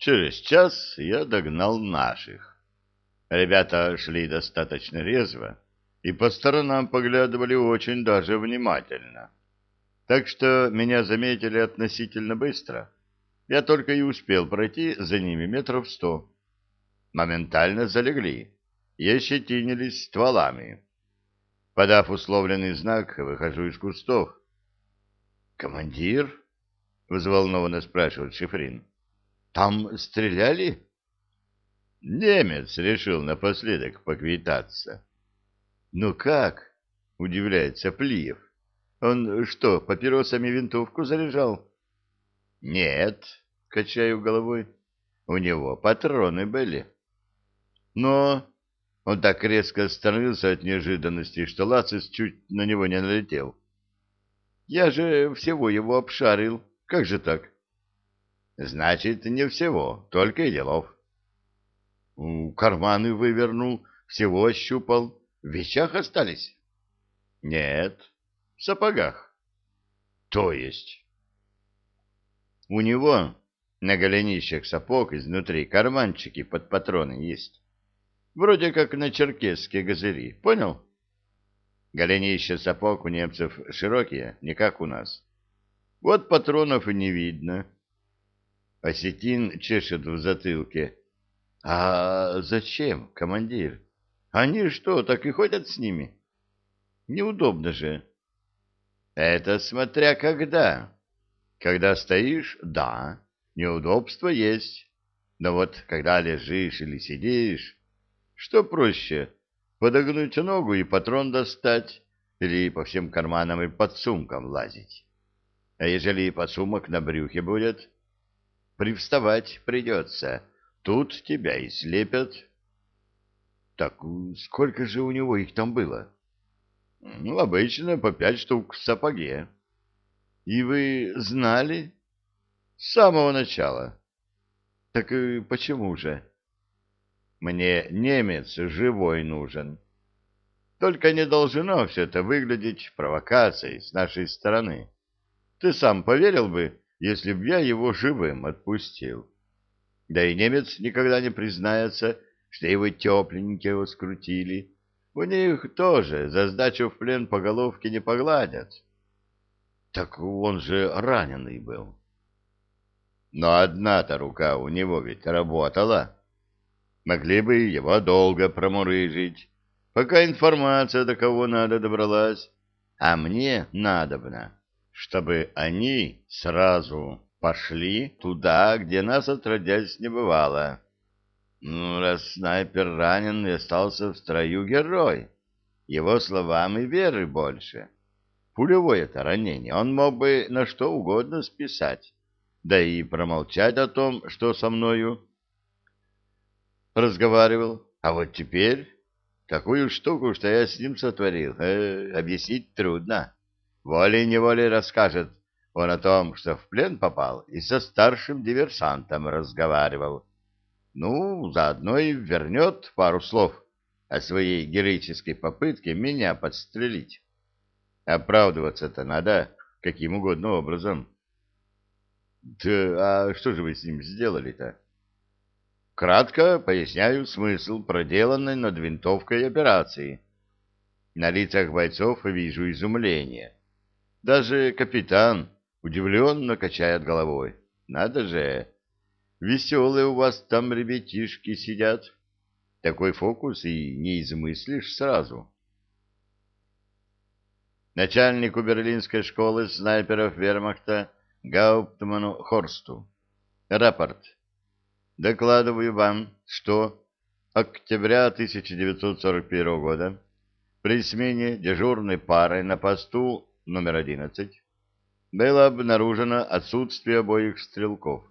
Через час я догнал наших. Ребята шли достаточно резво и по сторонам поглядывали очень даже внимательно. Так что меня заметили относительно быстро. Я только и успел пройти за ними метров сто. Моментально залегли и ощетинились стволами. Подав условленный знак, выхожу из кустов. «Командир?» — взволнованно спрашивает Шифрин. «Там стреляли?» Немец решил напоследок поквитаться. «Ну как?» — удивляется Плиев. Он что, папиросами винтовку заряжал? Нет, качаю головой. У него патроны были. Но он так резко остановился от неожиданности, что Лацис чуть на него не налетел. Я же всего его обшарил. Как же так? Значит, не всего, только и делов. Карманы вывернул, всего ощупал. В вещах остались? Нет, в сапогах. То есть? У него на голенищах сапог изнутри карманчики под патроны есть. Вроде как на черкесские газыри. Понял? Голенища сапог у немцев широкие, не как у нас. Вот патронов и не видно. Осетин чешет в затылке. А зачем, командир? Они что, так и ходят с ними? Неудобно же. Это смотря когда. Когда стоишь, да, неудобство есть. Но вот когда лежишь или сидишь, что проще, подогнуть ногу и патрон достать, или по всем карманам и под сумкам лазить? А ежели подсумок на брюхе будет, привставать придется, тут тебя и слепят. Так сколько же у него их там было? Ну, обычно по пять штук в сапоге. И вы знали? С самого начала. Так и почему же? Мне немец живой нужен. Только не должно все это выглядеть провокацией с нашей стороны. Ты сам поверил бы, если б я его живым отпустил. Да и немец никогда не признается, что его тепленького скрутили, у них тоже за сдачу в плен по головке не погладят. Так он же раненый был. Но одна-то рука у него ведь работала. Могли бы его долго промурыжить, пока информация до кого надо добралась. А мне надобно, чтобы они сразу пошли туда, где нас отродясь не бывало. Ну, раз снайпер ранен и остался в строю герой, его словам и веры больше. Пулевое это ранение он мог бы на что угодно списать, да и промолчать о том, что со мною разговаривал. А вот теперь такую штуку, что я с ним сотворил, э, объяснить трудно. Волей-неволей расскажет он о том, что в плен попал и со старшим диверсантом разговаривал ну, заодно и вернет пару слов о своей героической попытке меня подстрелить. Оправдываться-то надо каким угодно образом. Да, а что же вы с ним сделали-то? Кратко поясняю смысл проделанной над винтовкой операции. На лицах бойцов вижу изумление. Даже капитан удивленно качает головой. Надо же, Веселые у вас там ребятишки сидят. Такой фокус и не измыслишь сразу. Начальнику берлинской школы снайперов вермахта Гауптману Хорсту. Рапорт. Докладываю вам, что октября 1941 года при смене дежурной пары на посту номер 11 было обнаружено отсутствие обоих стрелков.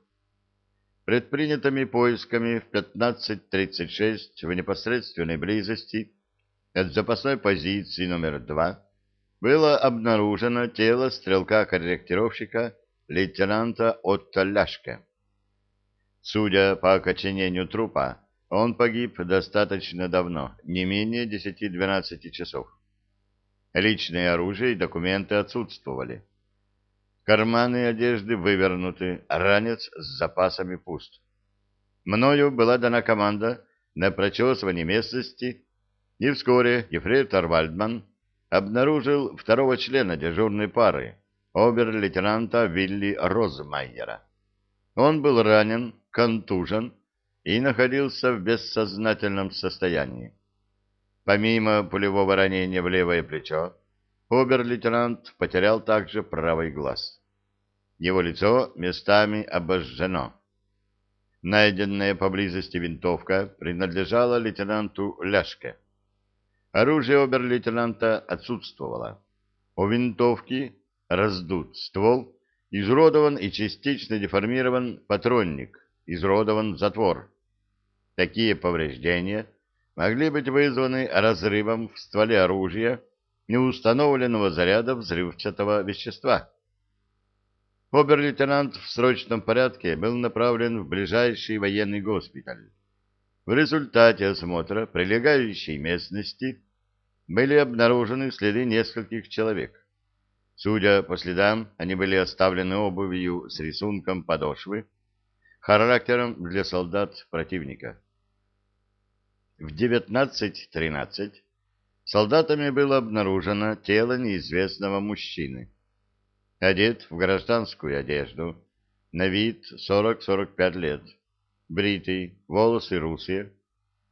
Предпринятыми поисками в 15.36 в непосредственной близости от запасной позиции номер 2 было обнаружено тело стрелка-корректировщика лейтенанта Отто Ляшке. Судя по окоченению трупа, он погиб достаточно давно, не менее 10-12 часов. Личное оружие и документы отсутствовали. Карманы одежды вывернуты, ранец с запасами пуст. мною была дана команда на прочесывание местности, и вскоре ефрейтор Вальдман обнаружил второго члена дежурной пары, обер-лейтенанта Вилли Розмайера. Он был ранен, контужен и находился в бессознательном состоянии. Помимо пулевого ранения в левое плечо, обер-лейтенант потерял также правый глаз. Его лицо местами обожжено. Найденная поблизости винтовка принадлежала лейтенанту Ляшке. Оружие обер-лейтенанта отсутствовало. У винтовки раздут ствол, изуродован и частично деформирован патронник, изуродован затвор. Такие повреждения могли быть вызваны разрывом в стволе оружия неустановленного заряда взрывчатого вещества. Обер-лейтенант в срочном порядке был направлен в ближайший военный госпиталь. В результате осмотра прилегающей местности были обнаружены следы нескольких человек. Судя по следам, они были оставлены обувью с рисунком подошвы, характером для солдат противника. В 19.13 солдатами было обнаружено тело неизвестного мужчины одет в гражданскую одежду, на вид 40-45 лет, бритый, волосы русые.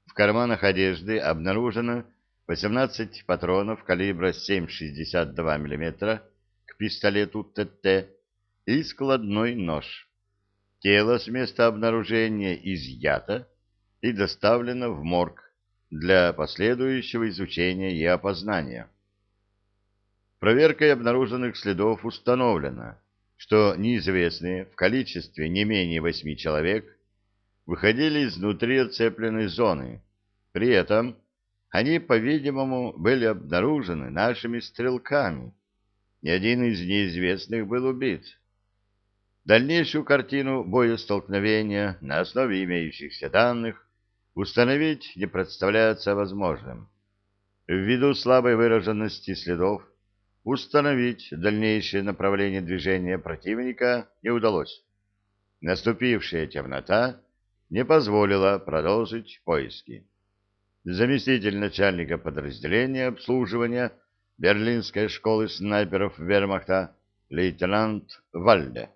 В карманах одежды обнаружено 18 патронов калибра 7,62 мм к пистолету ТТ и складной нож. Тело с места обнаружения изъято и доставлено в морг для последующего изучения и опознания. Проверкой обнаруженных следов установлено, что неизвестные в количестве не менее восьми человек выходили изнутри оцепленной зоны. При этом они, по-видимому, были обнаружены нашими стрелками. Ни один из неизвестных был убит. Дальнейшую картину боестолкновения на основе имеющихся данных установить не представляется возможным. Ввиду слабой выраженности следов, Установить дальнейшее направление движения противника не удалось. Наступившая темнота не позволила продолжить поиски. Заместитель начальника подразделения обслуживания Берлинской школы снайперов вермахта лейтенант Вальде